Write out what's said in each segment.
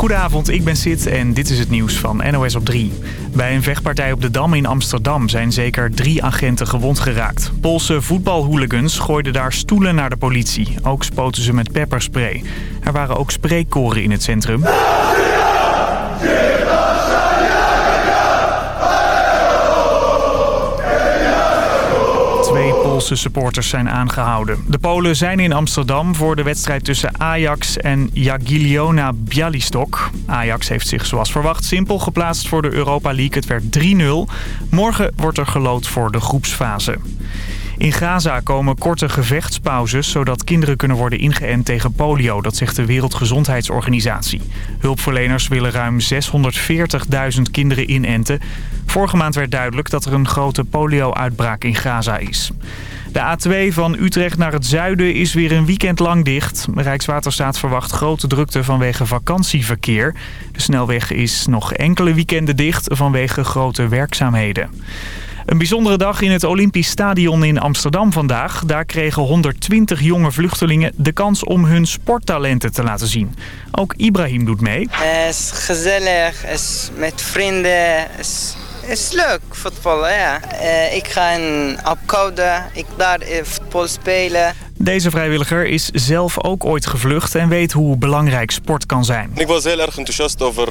Goedenavond, ik ben Sid en dit is het nieuws van NOS op 3. Bij een vechtpartij op de Dam in Amsterdam zijn zeker drie agenten gewond geraakt. Poolse voetbalhooligans gooiden daar stoelen naar de politie. Ook spoten ze met pepperspray. Er waren ook spreekkoren in het centrum. Poolse supporters zijn aangehouden. De Polen zijn in Amsterdam voor de wedstrijd tussen Ajax en Jagiellona Bialystok. Ajax heeft zich zoals verwacht simpel geplaatst voor de Europa League. Het werd 3-0. Morgen wordt er gelood voor de groepsfase. In Gaza komen korte gevechtspauzes zodat kinderen kunnen worden ingeënt tegen polio. Dat zegt de Wereldgezondheidsorganisatie. Hulpverleners willen ruim 640.000 kinderen inenten. Vorige maand werd duidelijk dat er een grote polio-uitbraak in Gaza is. De A2 van Utrecht naar het zuiden is weer een weekend lang dicht. Rijkswaterstaat verwacht grote drukte vanwege vakantieverkeer. De snelweg is nog enkele weekenden dicht vanwege grote werkzaamheden. Een bijzondere dag in het Olympisch Stadion in Amsterdam vandaag. Daar kregen 120 jonge vluchtelingen de kans om hun sporttalenten te laten zien. Ook Ibrahim doet mee. Het is gezellig, het is met vrienden, het is, is leuk voetballen, ja. Eh, ik ga in Apkoude, ik daar eh, voetbal spelen. Deze vrijwilliger is zelf ook ooit gevlucht en weet hoe belangrijk sport kan zijn. Ik was heel erg enthousiast over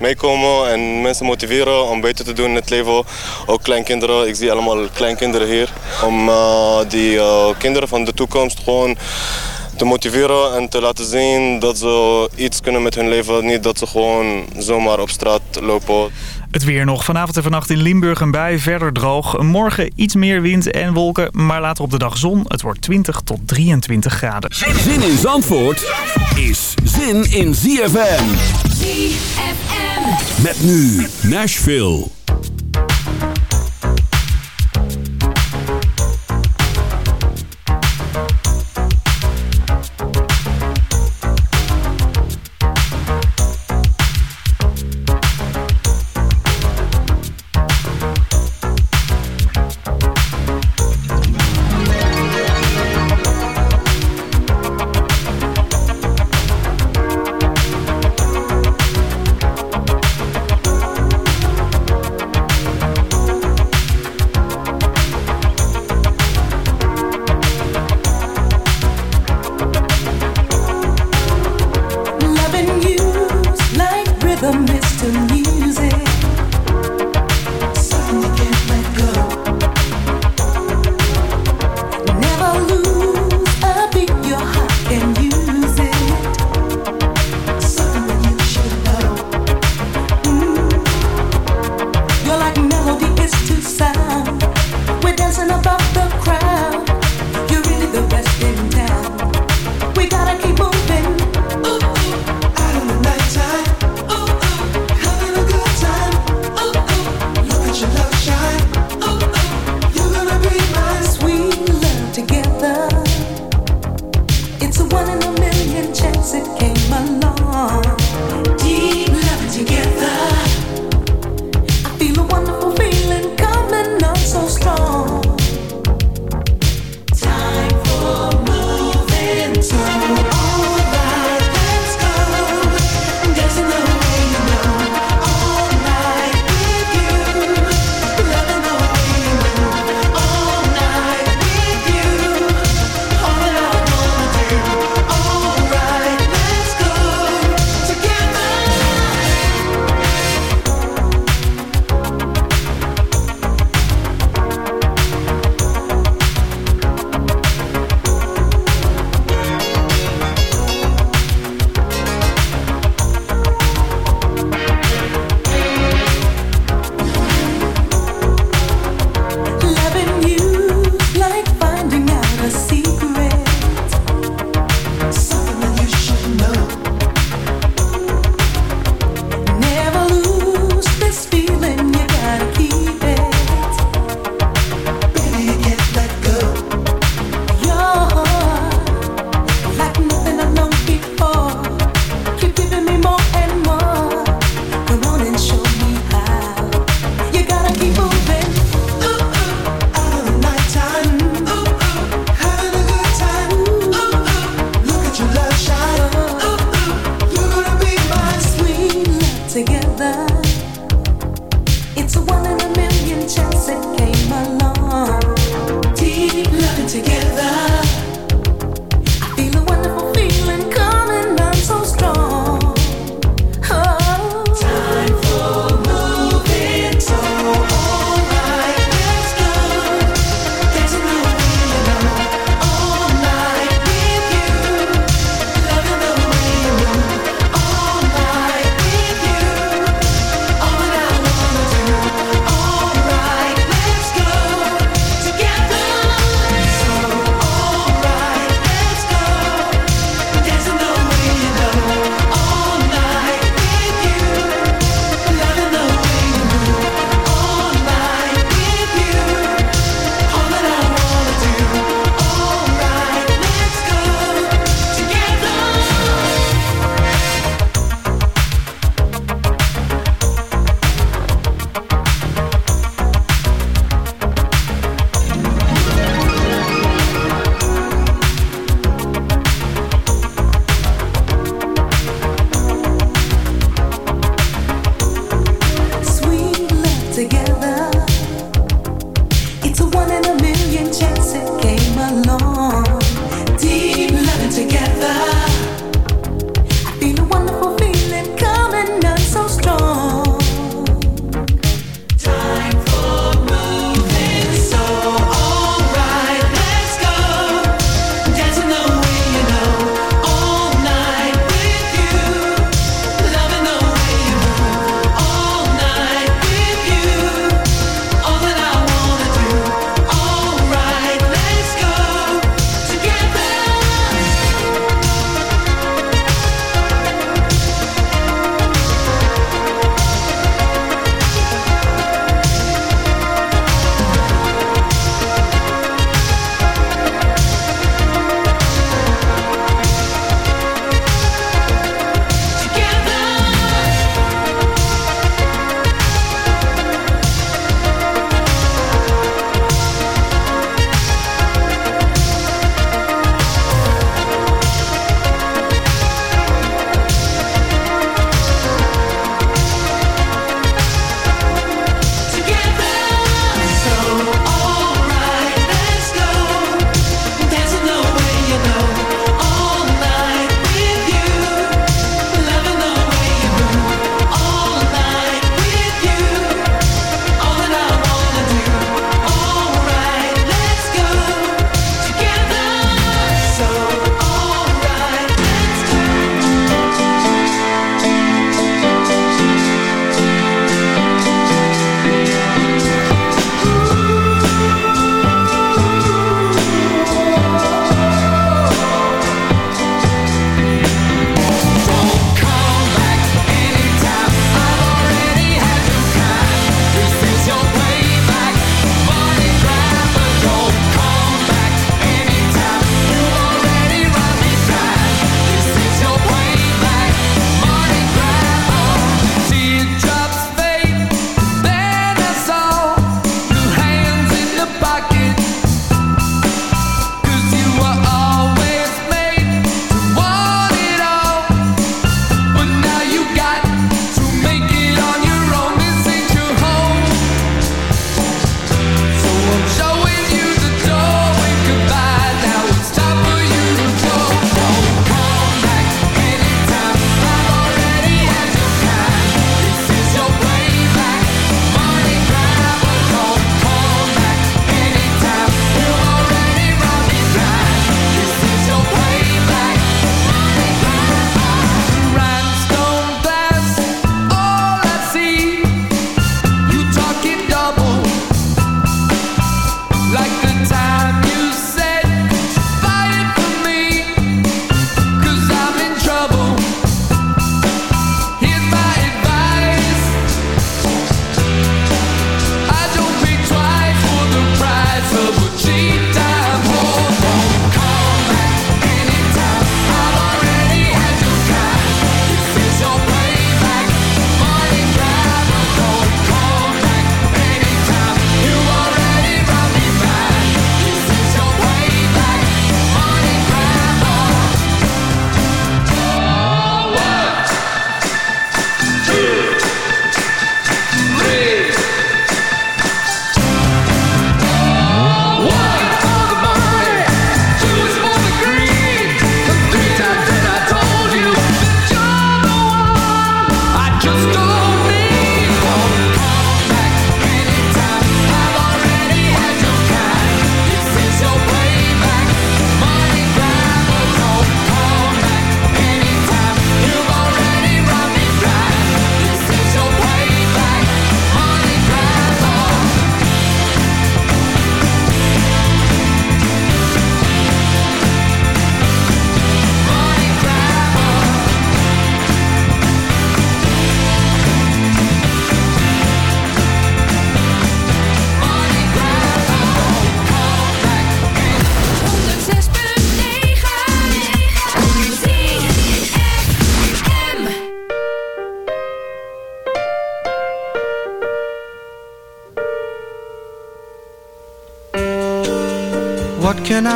meekomen en mensen motiveren om beter te doen in het leven. Ook kleinkinderen, ik zie allemaal kleinkinderen hier. Om uh, die uh, kinderen van de toekomst gewoon te motiveren en te laten zien dat ze iets kunnen met hun leven. Niet dat ze gewoon zomaar op straat lopen. Het weer nog. Vanavond en vannacht in Limburg een bui. Verder droog. Morgen iets meer wind en wolken. Maar later op de dag zon. Het wordt 20 tot 23 graden. Zin in Zandvoort is zin in ZFM. ZFM. Met nu Nashville.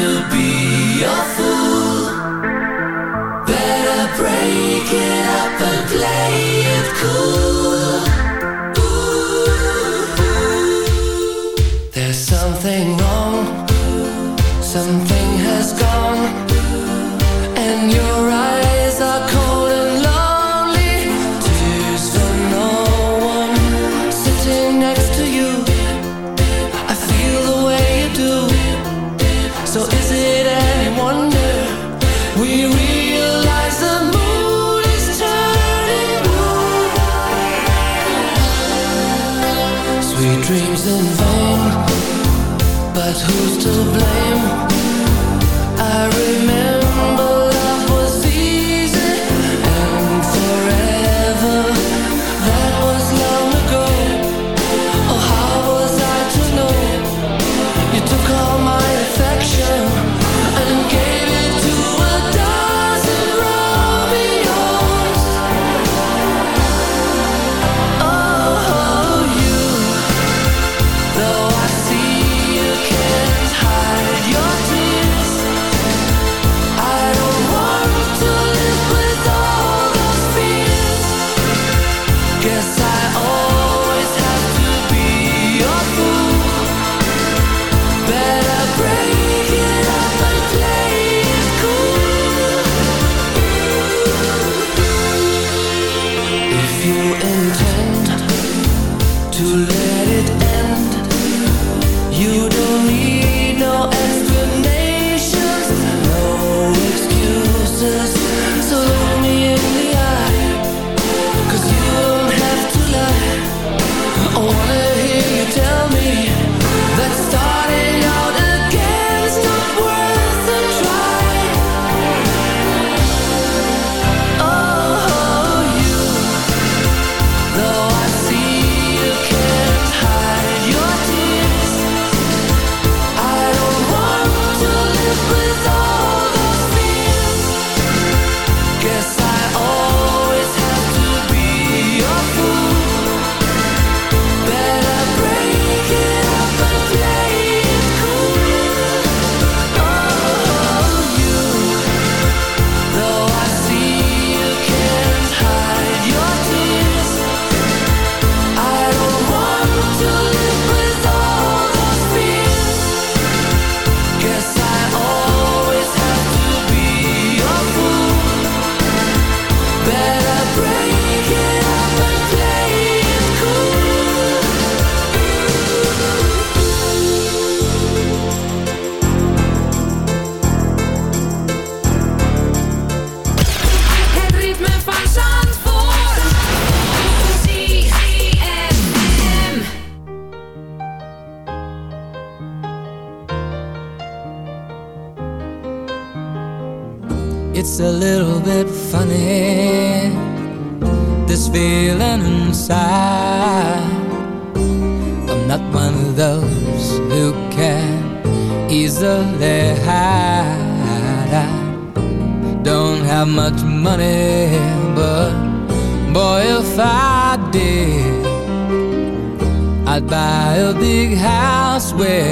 This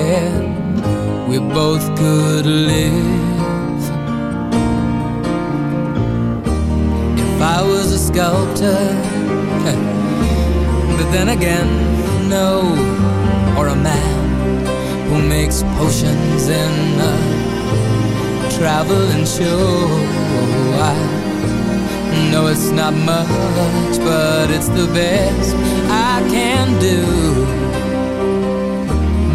where we both could live. If I was a sculptor but then again, no, or a man who makes potions in a traveling show. I know it's not much, but it's the best I can do.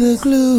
the glue.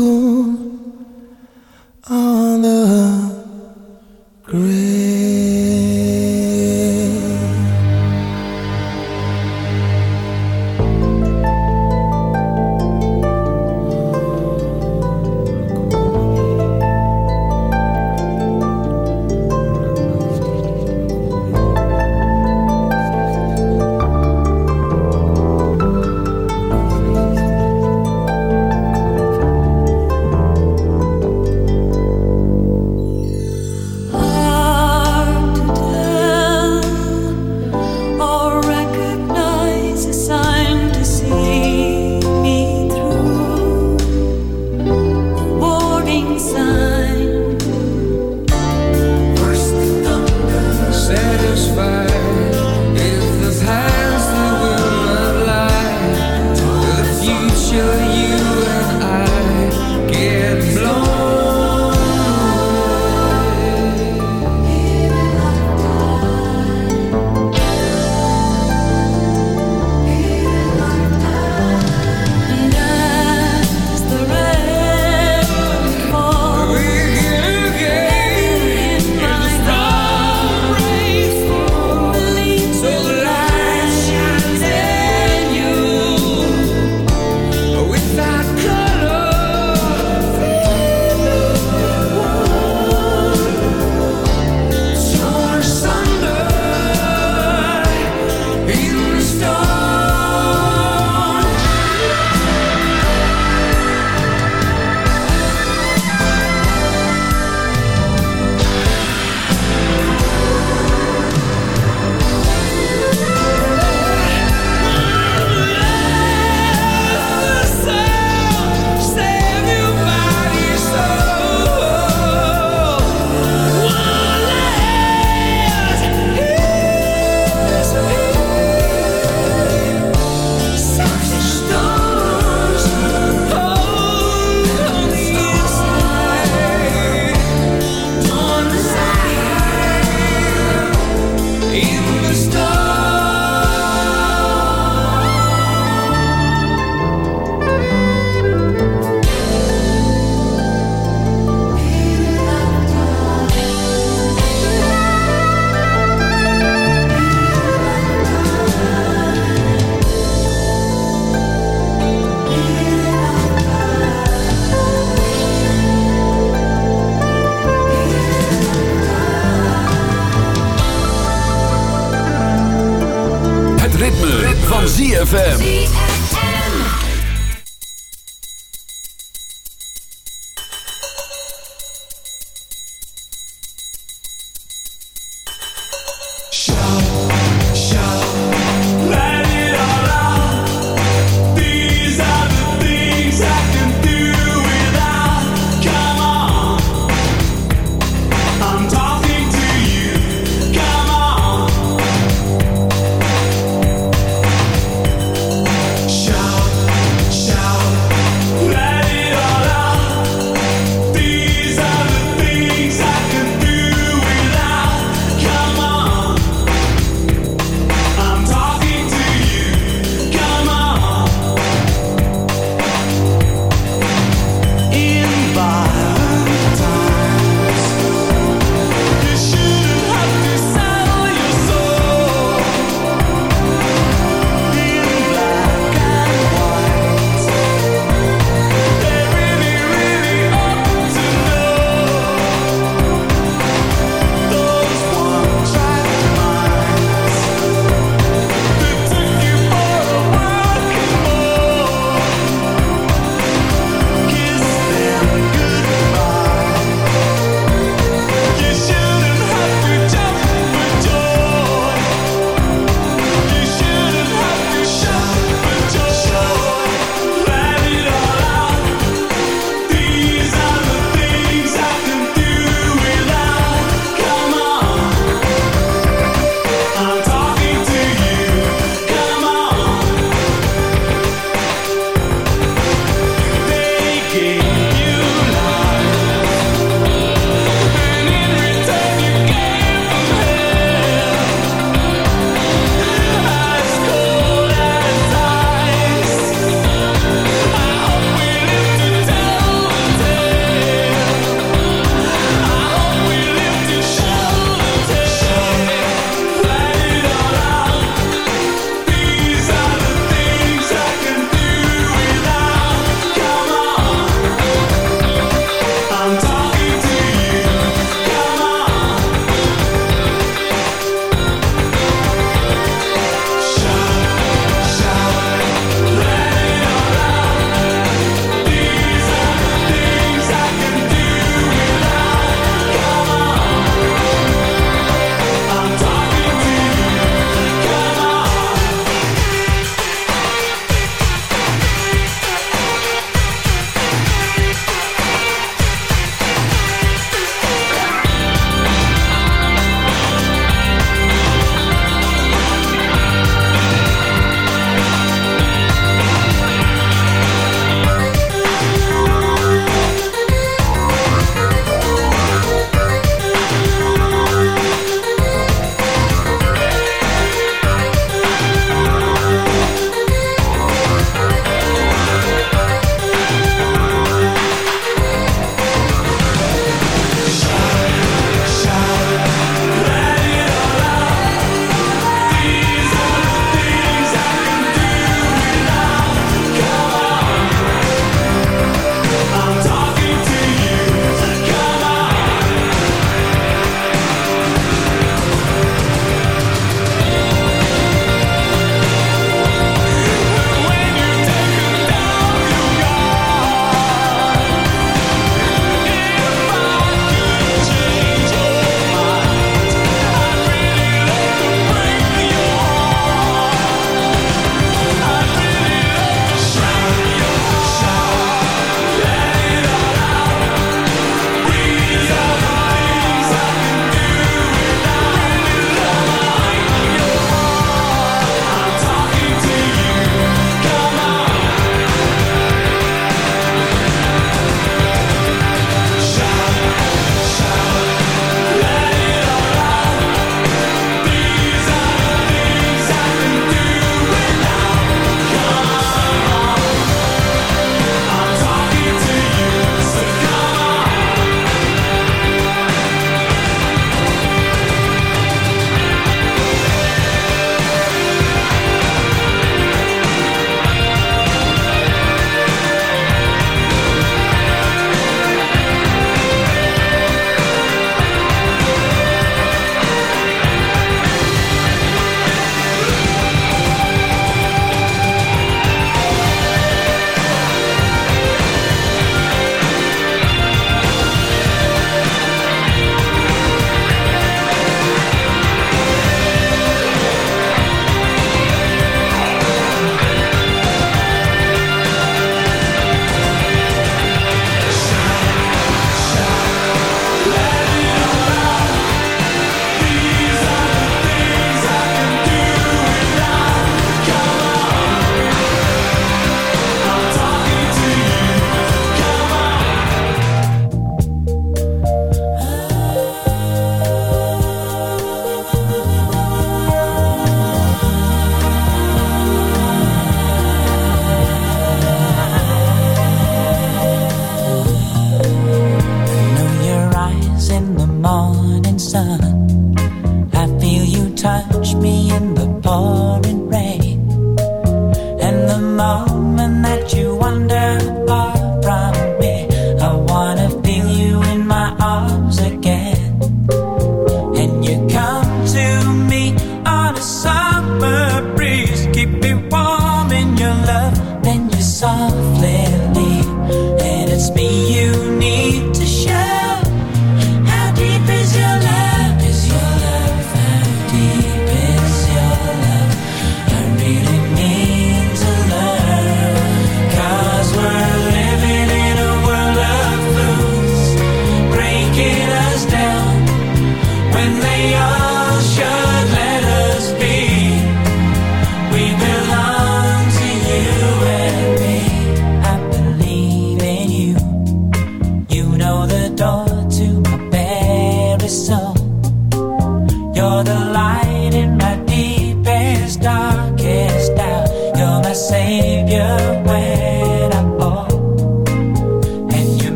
you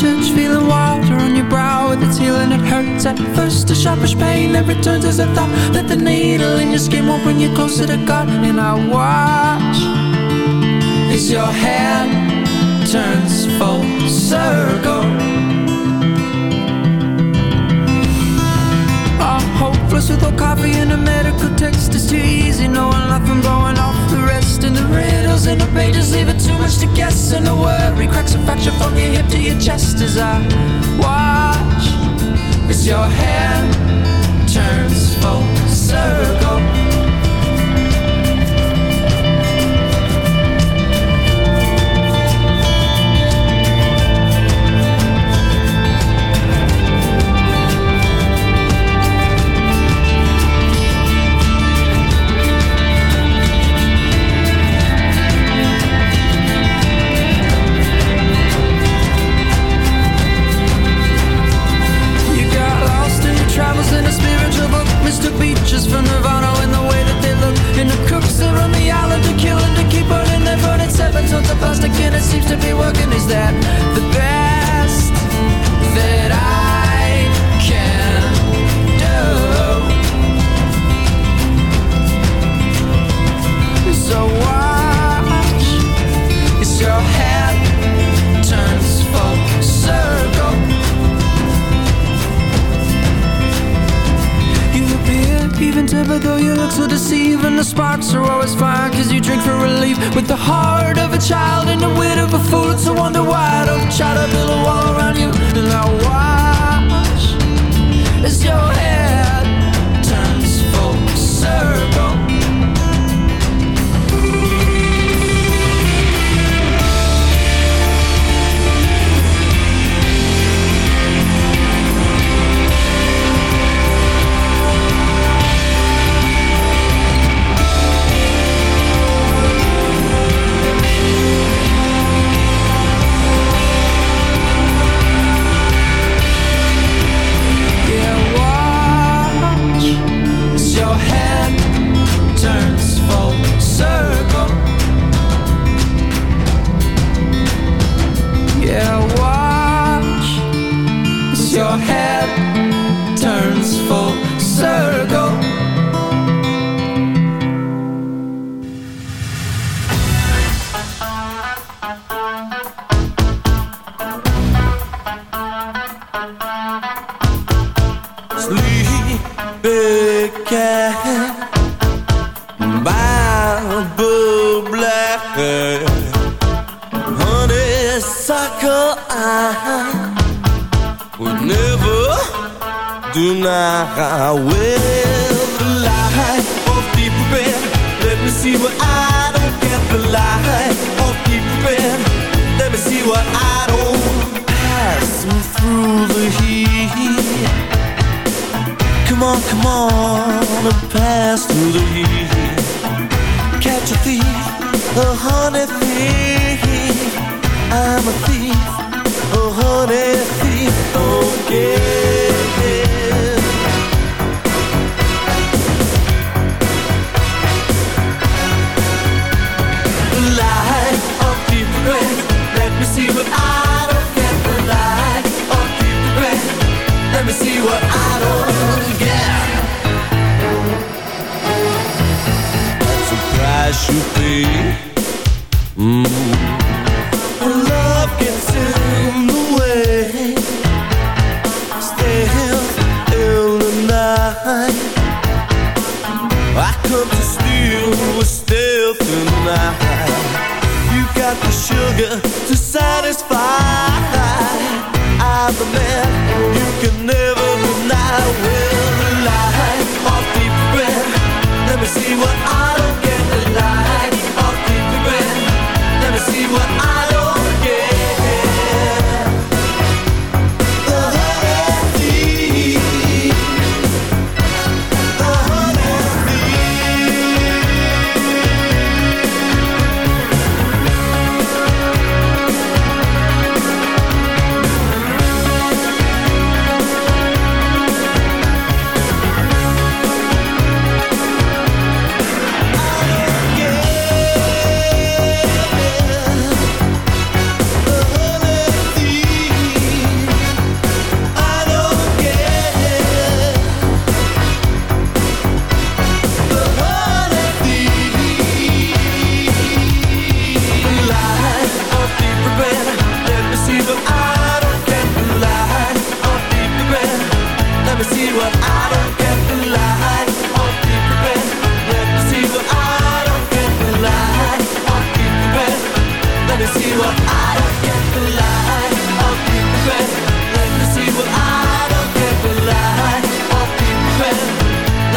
church Feeling water on your brow with its healing It hurts at first, a sharpish pain that returns as a thought That the needle in your skin won't bring you closer to God. And I watch as your hand turns full circle. With old coffee and a medical text is too easy. Knowing life and blowing off the rest. And the riddles in the pages leave it too much to guess. And the worry cracks a fracture from your hip to your chest as I watch as your hand turns full circle.